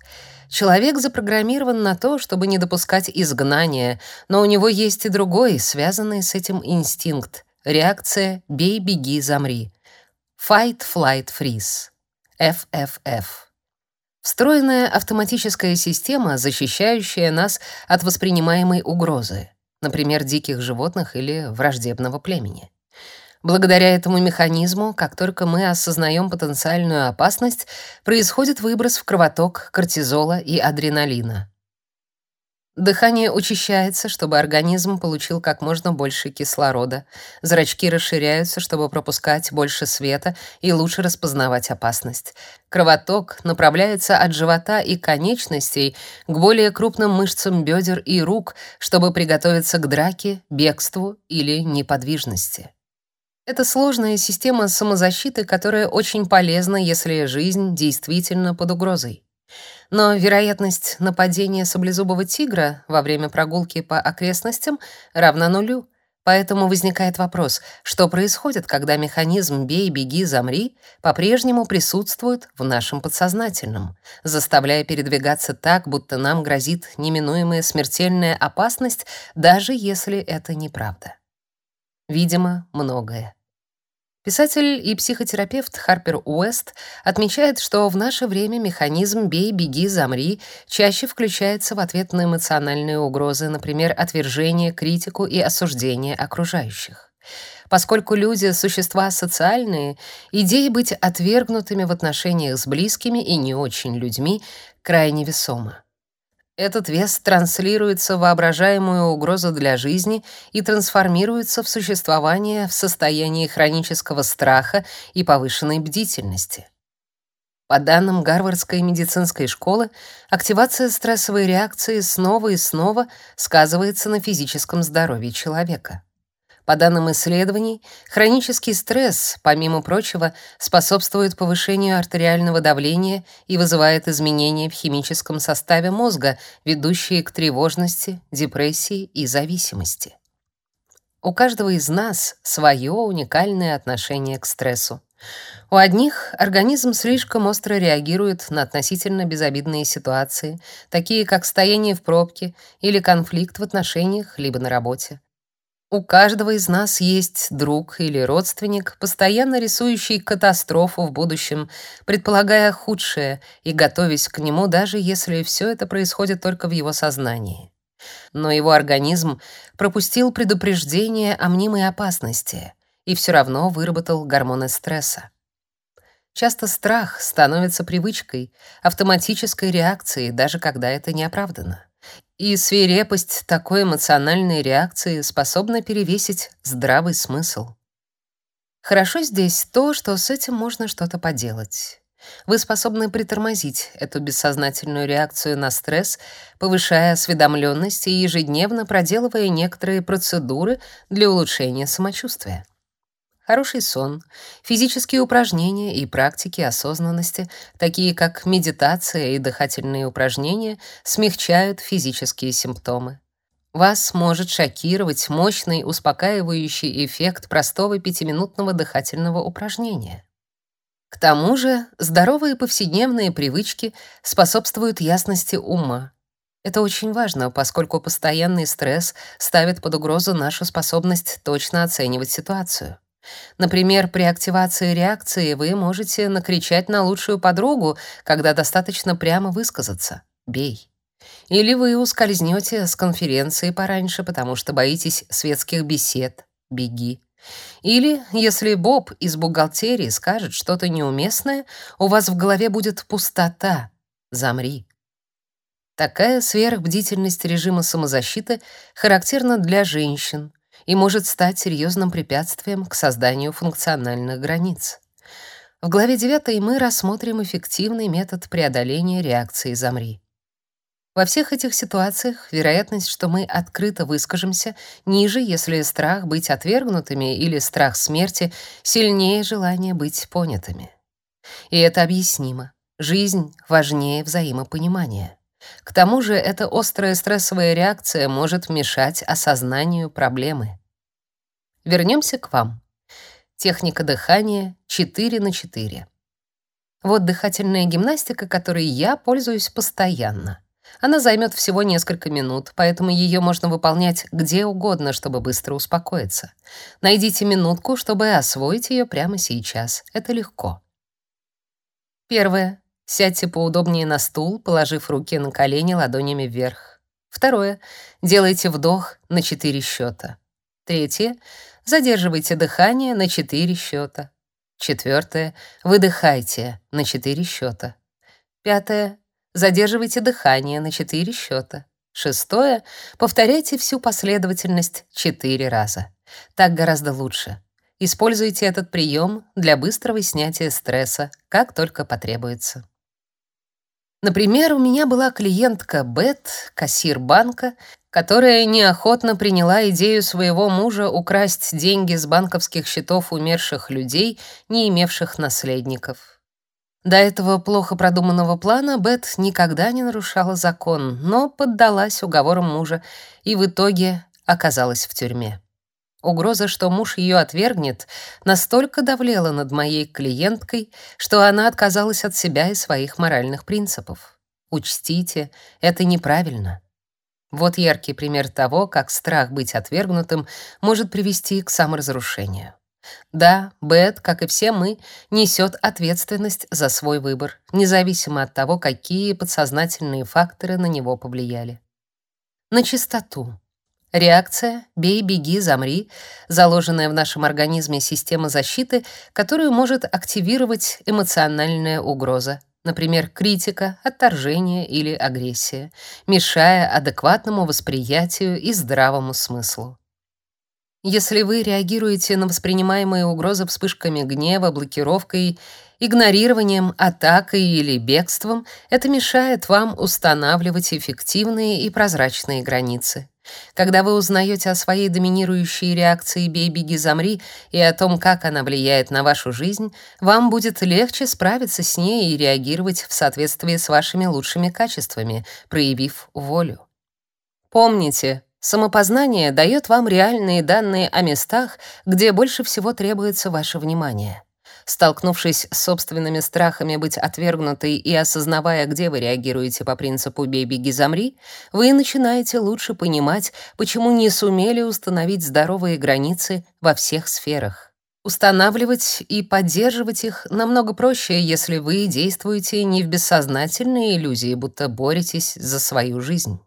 Человек запрограммирован на то, чтобы не допускать изгнания, но у него есть и другой, связанный с этим инстинкт — реакция «бей, беги, замри» — «fight, flight, freeze» — FFF. Встроенная автоматическая система, защищающая нас от воспринимаемой угрозы, например, диких животных или враждебного племени. Благодаря этому механизму, как только мы осознаем потенциальную опасность, происходит выброс в кровоток кортизола и адреналина. Дыхание учащается, чтобы организм получил как можно больше кислорода. Зрачки расширяются, чтобы пропускать больше света и лучше распознавать опасность. Кровоток направляется от живота и конечностей к более крупным мышцам бедер и рук, чтобы приготовиться к драке, бегству или неподвижности. Это сложная система самозащиты, которая очень полезна, если жизнь действительно под угрозой. Но вероятность нападения саблезубого тигра во время прогулки по окрестностям равна нулю. Поэтому возникает вопрос, что происходит, когда механизм «бей, беги, замри» по-прежнему присутствует в нашем подсознательном, заставляя передвигаться так, будто нам грозит неминуемая смертельная опасность, даже если это неправда. Видимо, многое. Писатель и психотерапевт Харпер Уэст отмечает, что в наше время механизм «бей, беги, замри» чаще включается в ответ на эмоциональные угрозы, например, отвержение, критику и осуждение окружающих. Поскольку люди — существа социальные, идея быть отвергнутыми в отношениях с близкими и не очень людьми крайне весома. Этот вес транслируется в воображаемую угрозу для жизни и трансформируется в существование в состоянии хронического страха и повышенной бдительности. По данным Гарвардской медицинской школы, активация стрессовой реакции снова и снова сказывается на физическом здоровье человека. По данным исследований, хронический стресс, помимо прочего, способствует повышению артериального давления и вызывает изменения в химическом составе мозга, ведущие к тревожности, депрессии и зависимости. У каждого из нас свое уникальное отношение к стрессу. У одних организм слишком остро реагирует на относительно безобидные ситуации, такие как стояние в пробке или конфликт в отношениях либо на работе. У каждого из нас есть друг или родственник, постоянно рисующий катастрофу в будущем, предполагая худшее и готовясь к нему, даже если все это происходит только в его сознании. Но его организм пропустил предупреждение о мнимой опасности и все равно выработал гормоны стресса. Часто страх становится привычкой, автоматической реакцией, даже когда это не оправдано. И свирепость такой эмоциональной реакции способна перевесить здравый смысл. Хорошо здесь то, что с этим можно что-то поделать. Вы способны притормозить эту бессознательную реакцию на стресс, повышая осведомленность и ежедневно проделывая некоторые процедуры для улучшения самочувствия. Хороший сон, физические упражнения и практики осознанности, такие как медитация и дыхательные упражнения, смягчают физические симптомы. Вас может шокировать мощный успокаивающий эффект простого пятиминутного дыхательного упражнения. К тому же, здоровые повседневные привычки способствуют ясности ума. Это очень важно, поскольку постоянный стресс ставит под угрозу нашу способность точно оценивать ситуацию. Например, при активации реакции вы можете накричать на лучшую подругу, когда достаточно прямо высказаться «бей». Или вы ускользнете с конференции пораньше, потому что боитесь светских бесед «беги». Или, если Боб из бухгалтерии скажет что-то неуместное, у вас в голове будет пустота «замри». Такая сверхбдительность режима самозащиты характерна для женщин, и может стать серьезным препятствием к созданию функциональных границ. В главе 9 мы рассмотрим эффективный метод преодоления реакции «замри». Во всех этих ситуациях вероятность, что мы открыто выскажемся, ниже, если страх быть отвергнутыми или страх смерти сильнее желания быть понятыми. И это объяснимо. Жизнь важнее взаимопонимания. К тому же эта острая стрессовая реакция может мешать осознанию проблемы. Вернемся к вам. Техника дыхания 4 на 4. Вот дыхательная гимнастика, которой я пользуюсь постоянно. Она займет всего несколько минут, поэтому ее можно выполнять где угодно, чтобы быстро успокоиться. Найдите минутку, чтобы освоить ее прямо сейчас. Это легко. Первое. Сядьте поудобнее на стул, положив руки на колени ладонями вверх. Второе. Делайте вдох на 4 счета. Третье. Задерживайте дыхание на 4 счета. Четвертое. Выдыхайте на 4 счета. Пятое. Задерживайте дыхание на 4 счета. Шестое. Повторяйте всю последовательность 4 раза. Так гораздо лучше. Используйте этот прием для быстрого снятия стресса, как только потребуется. Например, у меня была клиентка Бет, кассир банка, которая неохотно приняла идею своего мужа украсть деньги с банковских счетов умерших людей, не имевших наследников. До этого плохо продуманного плана Бет никогда не нарушала закон, но поддалась уговорам мужа и в итоге оказалась в тюрьме. Угроза, что муж ее отвергнет, настолько давлела над моей клиенткой, что она отказалась от себя и своих моральных принципов. Учтите, это неправильно. Вот яркий пример того, как страх быть отвергнутым может привести к саморазрушению. Да, Бет, как и все мы, несет ответственность за свой выбор, независимо от того, какие подсознательные факторы на него повлияли. На чистоту. Реакция «бей, беги, замри» — заложенная в нашем организме система защиты, которую может активировать эмоциональная угроза, например, критика, отторжение или агрессия, мешая адекватному восприятию и здравому смыслу. Если вы реагируете на воспринимаемые угрозы вспышками гнева, блокировкой, игнорированием, атакой или бегством, это мешает вам устанавливать эффективные и прозрачные границы. Когда вы узнаете о своей доминирующей реакции «бей, беги, замри» и о том, как она влияет на вашу жизнь, вам будет легче справиться с ней и реагировать в соответствии с вашими лучшими качествами, проявив волю. Помните, самопознание дает вам реальные данные о местах, где больше всего требуется ваше внимание. Столкнувшись с собственными страхами быть отвергнутой и осознавая, где вы реагируете по принципу «бей, беги, замри», вы начинаете лучше понимать, почему не сумели установить здоровые границы во всех сферах. Устанавливать и поддерживать их намного проще, если вы действуете не в бессознательной иллюзии, будто боретесь за свою жизнь.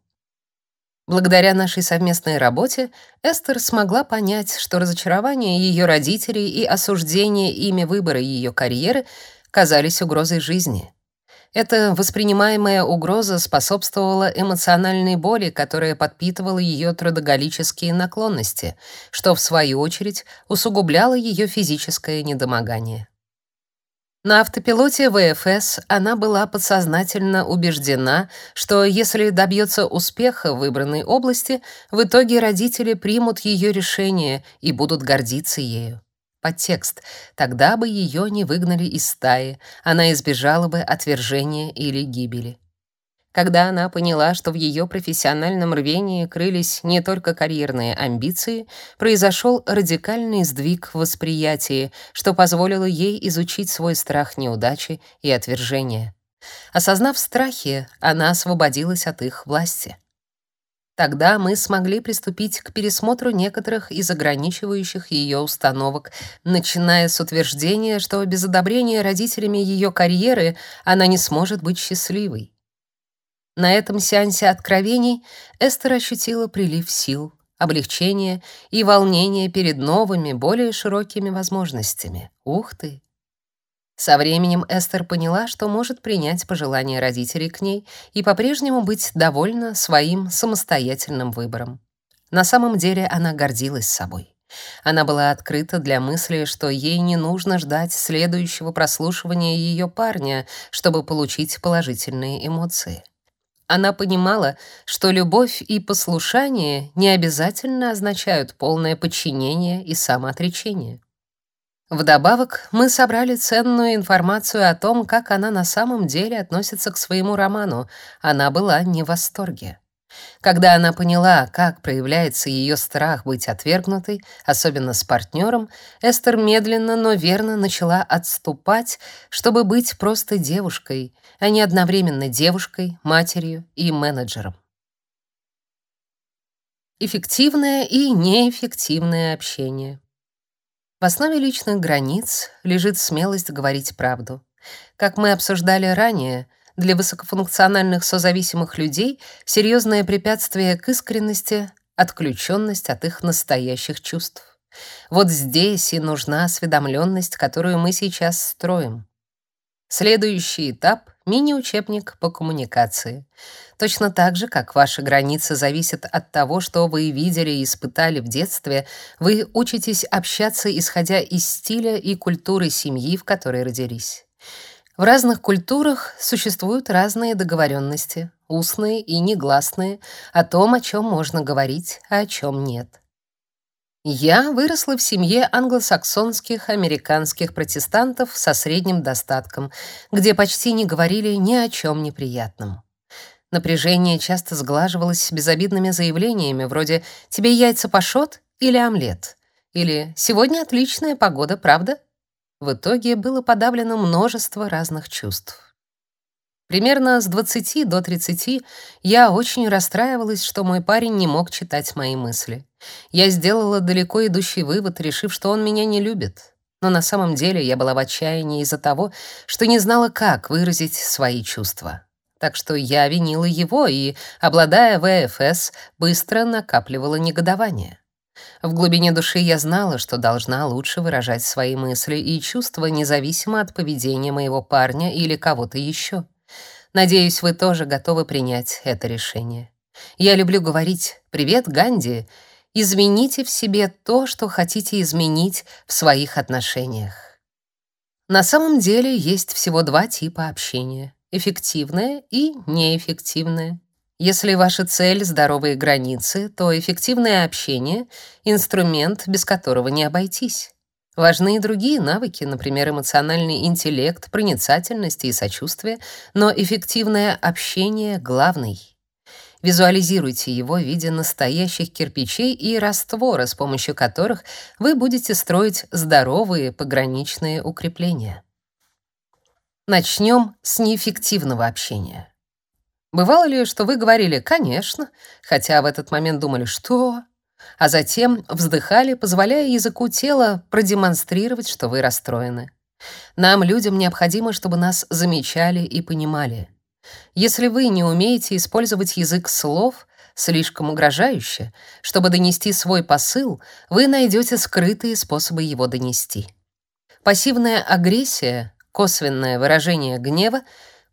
Благодаря нашей совместной работе Эстер смогла понять, что разочарование ее родителей и осуждение ими выбора ее карьеры казались угрозой жизни. Эта воспринимаемая угроза способствовала эмоциональной боли, которая подпитывала ее трудоголические наклонности, что, в свою очередь, усугубляло ее физическое недомогание. На автопилоте ВФС она была подсознательно убеждена, что если добьется успеха в выбранной области, в итоге родители примут ее решение и будут гордиться ею. Подтекст. Тогда бы ее не выгнали из стаи, она избежала бы отвержения или гибели. Когда она поняла, что в ее профессиональном рвении крылись не только карьерные амбиции, произошел радикальный сдвиг в восприятии, что позволило ей изучить свой страх неудачи и отвержения. Осознав страхи, она освободилась от их власти. Тогда мы смогли приступить к пересмотру некоторых из ограничивающих ее установок, начиная с утверждения, что без одобрения родителями ее карьеры она не сможет быть счастливой. На этом сеансе откровений Эстер ощутила прилив сил, облегчение и волнение перед новыми, более широкими возможностями. Ух ты! Со временем Эстер поняла, что может принять пожелания родителей к ней и по-прежнему быть довольна своим самостоятельным выбором. На самом деле она гордилась собой. Она была открыта для мысли, что ей не нужно ждать следующего прослушивания ее парня, чтобы получить положительные эмоции. Она понимала, что любовь и послушание не обязательно означают полное подчинение и самоотречение. Вдобавок, мы собрали ценную информацию о том, как она на самом деле относится к своему роману. Она была не в восторге. Когда она поняла, как проявляется ее страх быть отвергнутой, особенно с партнером, Эстер медленно, но верно начала отступать, чтобы быть просто девушкой, а не одновременно девушкой, матерью и менеджером. Эффективное и неэффективное общение. В основе личных границ лежит смелость говорить правду. Как мы обсуждали ранее, для высокофункциональных созависимых людей серьезное препятствие к искренности — отключенность от их настоящих чувств. Вот здесь и нужна осведомленность, которую мы сейчас строим. Следующий этап — мини-учебник по коммуникации. Точно так же, как ваши границы зависят от того, что вы видели и испытали в детстве, вы учитесь общаться, исходя из стиля и культуры семьи, в которой родились. В разных культурах существуют разные договоренности, устные и негласные, о том, о чем можно говорить, а о чем нет. Я выросла в семье англосаксонских американских протестантов со средним достатком, где почти не говорили ни о чем неприятном. Напряжение часто сглаживалось безобидными заявлениями вроде «Тебе яйца пашот» или «Омлет» или «Сегодня отличная погода, правда?» В итоге было подавлено множество разных чувств. Примерно с 20 до 30 я очень расстраивалась, что мой парень не мог читать мои мысли. Я сделала далеко идущий вывод, решив, что он меня не любит. Но на самом деле я была в отчаянии из-за того, что не знала, как выразить свои чувства. Так что я винила его и, обладая ВФС, быстро накапливала негодование. В глубине души я знала, что должна лучше выражать свои мысли и чувства независимо от поведения моего парня или кого-то еще. Надеюсь, вы тоже готовы принять это решение. Я люблю говорить «Привет, Ганди», измените в себе то, что хотите изменить в своих отношениях. На самом деле есть всего два типа общения — эффективное и неэффективное. Если ваша цель — здоровые границы, то эффективное общение — инструмент, без которого не обойтись. Важны и другие навыки, например, эмоциональный интеллект, проницательность и сочувствие, но эффективное общение — главный. Визуализируйте его в виде настоящих кирпичей и раствора, с помощью которых вы будете строить здоровые пограничные укрепления. Начнем с неэффективного общения. Бывало ли, что вы говорили «конечно», хотя в этот момент думали «что?», а затем вздыхали, позволяя языку тела продемонстрировать, что вы расстроены. Нам, людям, необходимо, чтобы нас замечали и понимали. Если вы не умеете использовать язык слов, слишком угрожающе, чтобы донести свой посыл, вы найдете скрытые способы его донести. Пассивная агрессия, косвенное выражение гнева,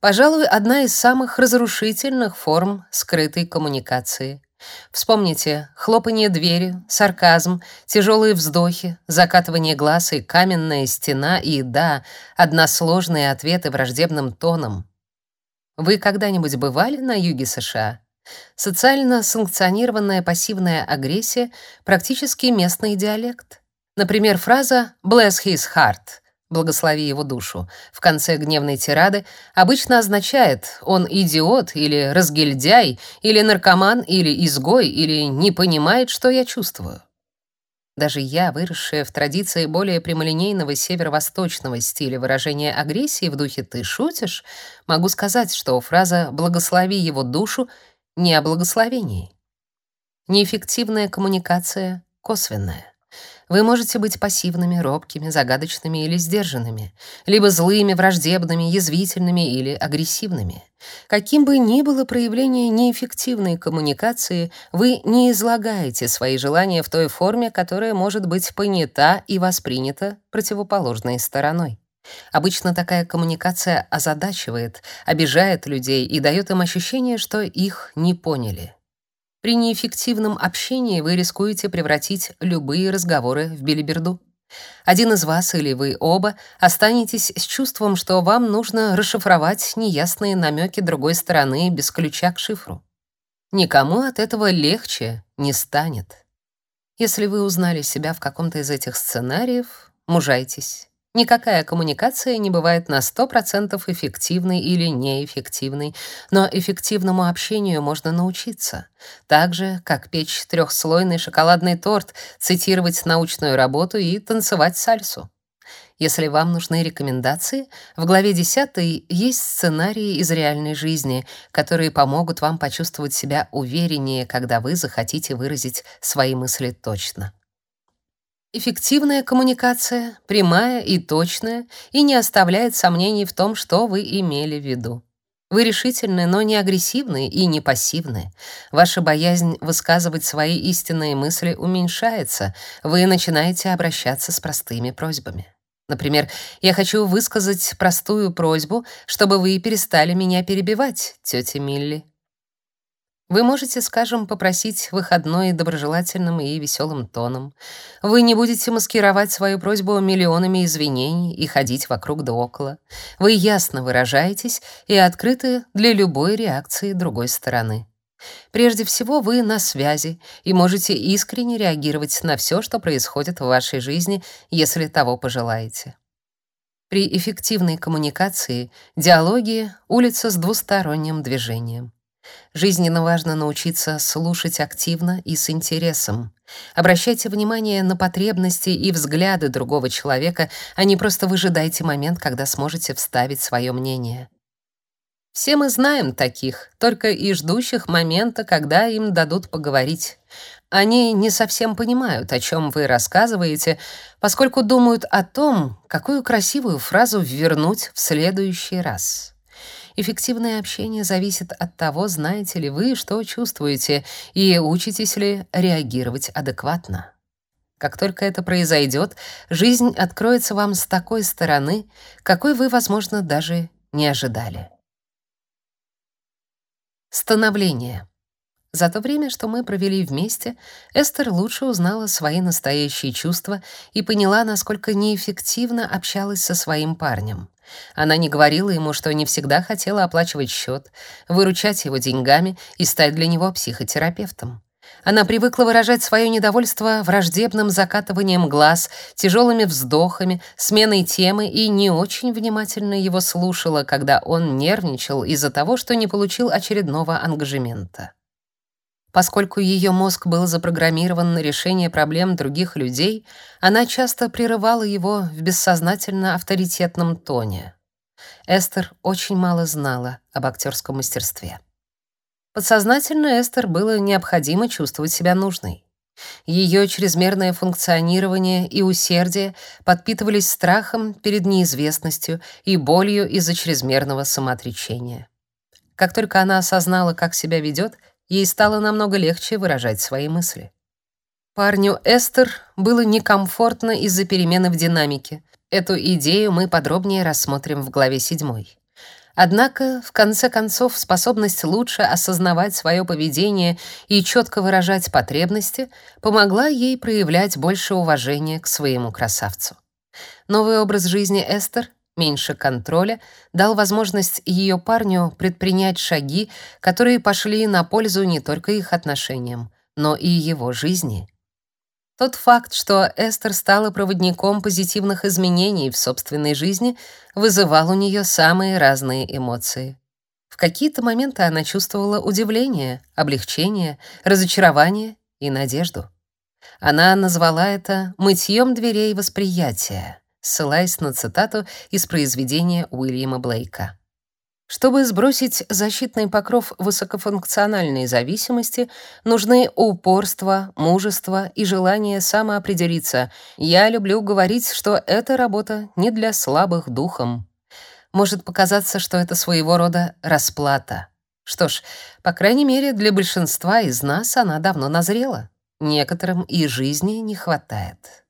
пожалуй, одна из самых разрушительных форм скрытой коммуникации. Вспомните хлопанье двери, сарказм, тяжелые вздохи, закатывание глаз и каменная стена и, да, односложные ответы враждебным тоном. Вы когда-нибудь бывали на юге США? Социально санкционированная пассивная агрессия — практически местный диалект. Например, фраза «bless his heart» — «благослови его душу» в конце гневной тирады обычно означает «он идиот» или «разгильдяй» или «наркоман» или «изгой» или «не понимает, что я чувствую». Даже я, выросшая в традиции более прямолинейного северо-восточного стиля выражения агрессии в духе «ты шутишь», могу сказать, что фраза «благослови его душу» не о благословении. Неэффективная коммуникация косвенная. Вы можете быть пассивными, робкими, загадочными или сдержанными, либо злыми, враждебными, язвительными или агрессивными. Каким бы ни было проявление неэффективной коммуникации, вы не излагаете свои желания в той форме, которая может быть понята и воспринята противоположной стороной. Обычно такая коммуникация озадачивает, обижает людей и дает им ощущение, что их не поняли. При неэффективном общении вы рискуете превратить любые разговоры в билиберду. Один из вас или вы оба останетесь с чувством, что вам нужно расшифровать неясные намеки другой стороны без ключа к шифру. Никому от этого легче не станет. Если вы узнали себя в каком-то из этих сценариев, мужайтесь. Никакая коммуникация не бывает на 100% эффективной или неэффективной, но эффективному общению можно научиться. Так же, как печь трехслойный шоколадный торт, цитировать научную работу и танцевать сальсу. Если вам нужны рекомендации, в главе 10 есть сценарии из реальной жизни, которые помогут вам почувствовать себя увереннее, когда вы захотите выразить свои мысли точно. Эффективная коммуникация, прямая и точная, и не оставляет сомнений в том, что вы имели в виду. Вы решительны, но не агрессивны и не пассивны. Ваша боязнь высказывать свои истинные мысли уменьшается. Вы начинаете обращаться с простыми просьбами. Например, я хочу высказать простую просьбу, чтобы вы перестали меня перебивать, тетя Милли. Вы можете, скажем, попросить выходной доброжелательным и веселым тоном. Вы не будете маскировать свою просьбу миллионами извинений и ходить вокруг да около. Вы ясно выражаетесь и открыты для любой реакции другой стороны. Прежде всего, вы на связи и можете искренне реагировать на все, что происходит в вашей жизни, если того пожелаете. При эффективной коммуникации диалоги — улица с двусторонним движением. Жизненно важно научиться слушать активно и с интересом. Обращайте внимание на потребности и взгляды другого человека, а не просто выжидайте момент, когда сможете вставить свое мнение. Все мы знаем таких, только и ждущих момента, когда им дадут поговорить. Они не совсем понимают, о чем вы рассказываете, поскольку думают о том, какую красивую фразу вернуть в следующий раз. Эффективное общение зависит от того, знаете ли вы, что чувствуете, и учитесь ли реагировать адекватно. Как только это произойдет, жизнь откроется вам с такой стороны, какой вы, возможно, даже не ожидали. Становление. За то время, что мы провели вместе, Эстер лучше узнала свои настоящие чувства и поняла, насколько неэффективно общалась со своим парнем. Она не говорила ему, что не всегда хотела оплачивать счет, выручать его деньгами и стать для него психотерапевтом. Она привыкла выражать свое недовольство враждебным закатыванием глаз, тяжелыми вздохами, сменой темы и не очень внимательно его слушала, когда он нервничал из-за того, что не получил очередного ангажемента. Поскольку ее мозг был запрограммирован на решение проблем других людей, она часто прерывала его в бессознательно авторитетном тоне. Эстер очень мало знала об актерском мастерстве. Подсознательно Эстер было необходимо чувствовать себя нужной. Ее чрезмерное функционирование и усердие подпитывались страхом перед неизвестностью и болью из-за чрезмерного самоотречения. Как только она осознала, как себя ведет, ей стало намного легче выражать свои мысли. Парню Эстер было некомфортно из-за перемены в динамике. Эту идею мы подробнее рассмотрим в главе 7. Однако, в конце концов, способность лучше осознавать свое поведение и четко выражать потребности помогла ей проявлять больше уважения к своему красавцу. Новый образ жизни Эстер, меньше контроля, дал возможность ее парню предпринять шаги, которые пошли на пользу не только их отношениям, но и его жизни. Тот факт, что Эстер стала проводником позитивных изменений в собственной жизни, вызывал у нее самые разные эмоции. В какие-то моменты она чувствовала удивление, облегчение, разочарование и надежду. Она назвала это «мытьем дверей восприятия», ссылаясь на цитату из произведения Уильяма Блейка. Чтобы сбросить защитный покров высокофункциональной зависимости, нужны упорство, мужество и желание самоопределиться. Я люблю говорить, что эта работа не для слабых духом. Может показаться, что это своего рода расплата. Что ж, по крайней мере, для большинства из нас она давно назрела. Некоторым и жизни не хватает.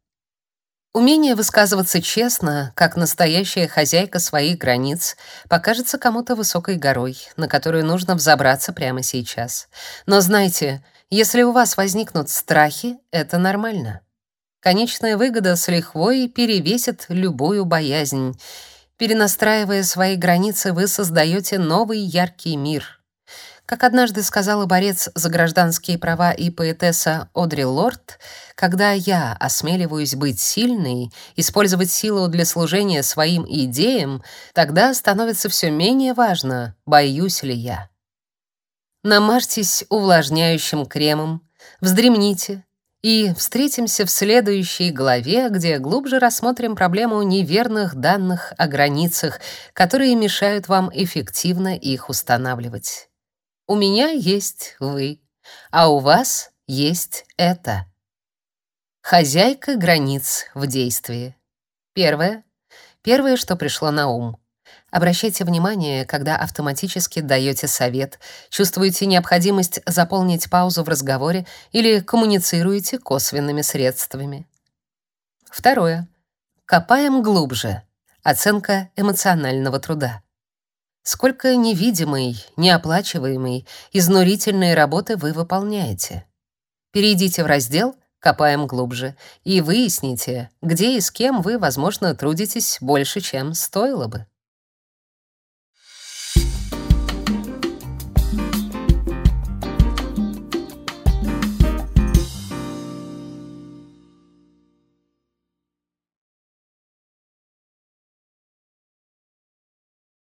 Умение высказываться честно, как настоящая хозяйка своих границ, покажется кому-то высокой горой, на которую нужно взобраться прямо сейчас. Но знайте, если у вас возникнут страхи, это нормально. Конечная выгода с лихвой перевесит любую боязнь. Перенастраивая свои границы, вы создаете новый яркий мир — как однажды сказала борец за гражданские права и поэтесса Одри Лорд, когда я осмеливаюсь быть сильной, использовать силу для служения своим идеям, тогда становится все менее важно, боюсь ли я. Намажьтесь увлажняющим кремом, вздремните и встретимся в следующей главе, где глубже рассмотрим проблему неверных данных о границах, которые мешают вам эффективно их устанавливать. У меня есть вы, а у вас есть это. Хозяйка границ в действии. Первое. Первое, что пришло на ум. Обращайте внимание, когда автоматически даете совет, чувствуете необходимость заполнить паузу в разговоре или коммуницируете косвенными средствами. Второе. Копаем глубже. Оценка эмоционального труда. Сколько невидимой, неоплачиваемой, изнурительной работы вы выполняете. Перейдите в раздел «Копаем глубже» и выясните, где и с кем вы, возможно, трудитесь больше, чем стоило бы.